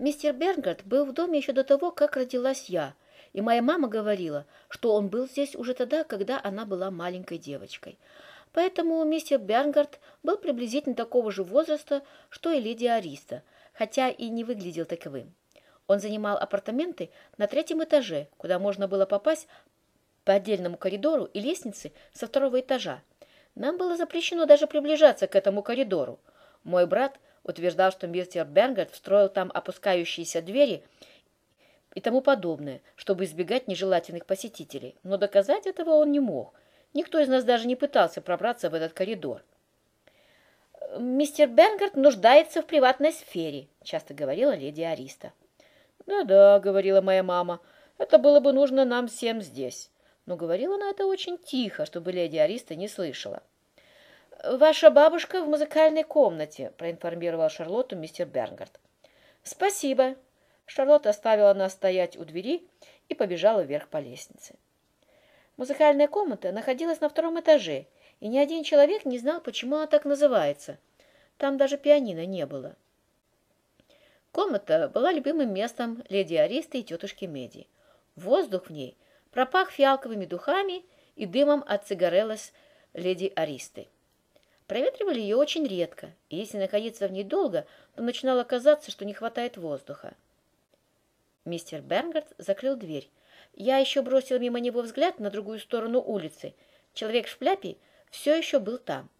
Мистер Бернгард был в доме еще до того, как родилась я, и моя мама говорила, что он был здесь уже тогда, когда она была маленькой девочкой. Поэтому мистер Бернгард был приблизительно такого же возраста, что и леди Ариста, хотя и не выглядел таковым. Он занимал апартаменты на третьем этаже, куда можно было попасть по отдельному коридору и лестнице со второго этажа. Нам было запрещено даже приближаться к этому коридору. Мой брат утверждал, что мистер Бернгард встроил там опускающиеся двери и тому подобное, чтобы избегать нежелательных посетителей. Но доказать этого он не мог. Никто из нас даже не пытался пробраться в этот коридор. «Мистер Бернгард нуждается в приватной сфере», — часто говорила леди Ариста. «Да-да», — говорила моя мама, — «это было бы нужно нам всем здесь». Но говорила она это очень тихо, чтобы леди Ариста не слышала. «Ваша бабушка в музыкальной комнате», — проинформировал Шарлотту мистер Бернгард. «Спасибо». Шарлотта оставила нас стоять у двери и побежала вверх по лестнице. Музыкальная комната находилась на втором этаже, и ни один человек не знал, почему она так называется. Там даже пианино не было. Комната была любимым местом леди Аристы и тетушки Меди. Воздух в ней пропах фиалковыми духами и дымом от цигареллос леди Аристы. Проветривали ее очень редко, и если находиться в ней долго, то начинало казаться, что не хватает воздуха. Мистер Бернгард закрыл дверь. Я еще бросила мимо него взгляд на другую сторону улицы. Человек в шляпе все еще был там.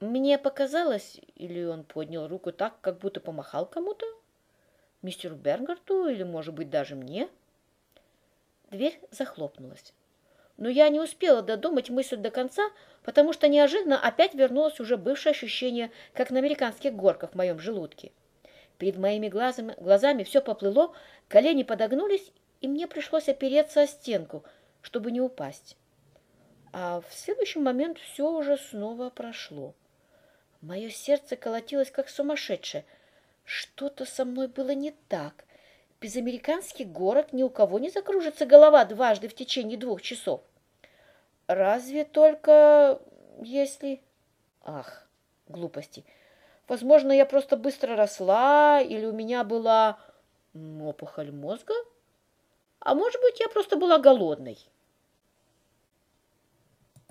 Мне показалось, или он поднял руку так, как будто помахал кому-то? Мистеру Бернгарту или, может быть, даже мне? Дверь захлопнулась. Но я не успела додумать мысль до конца, потому что неожиданно опять вернулось уже бывшее ощущение, как на американских горках в моем желудке. Перед моими глазами, глазами все поплыло, колени подогнулись, и мне пришлось опереться о стенку, чтобы не упасть. А в следующий момент все уже снова прошло. Мое сердце колотилось, как сумасшедшее. Что-то со мной было не так. Без американских горок ни у кого не закружится голова дважды в течение двух часов. Разве только если... Ах, глупости. Возможно, я просто быстро росла, или у меня была опухоль мозга. А может быть, я просто была голодной.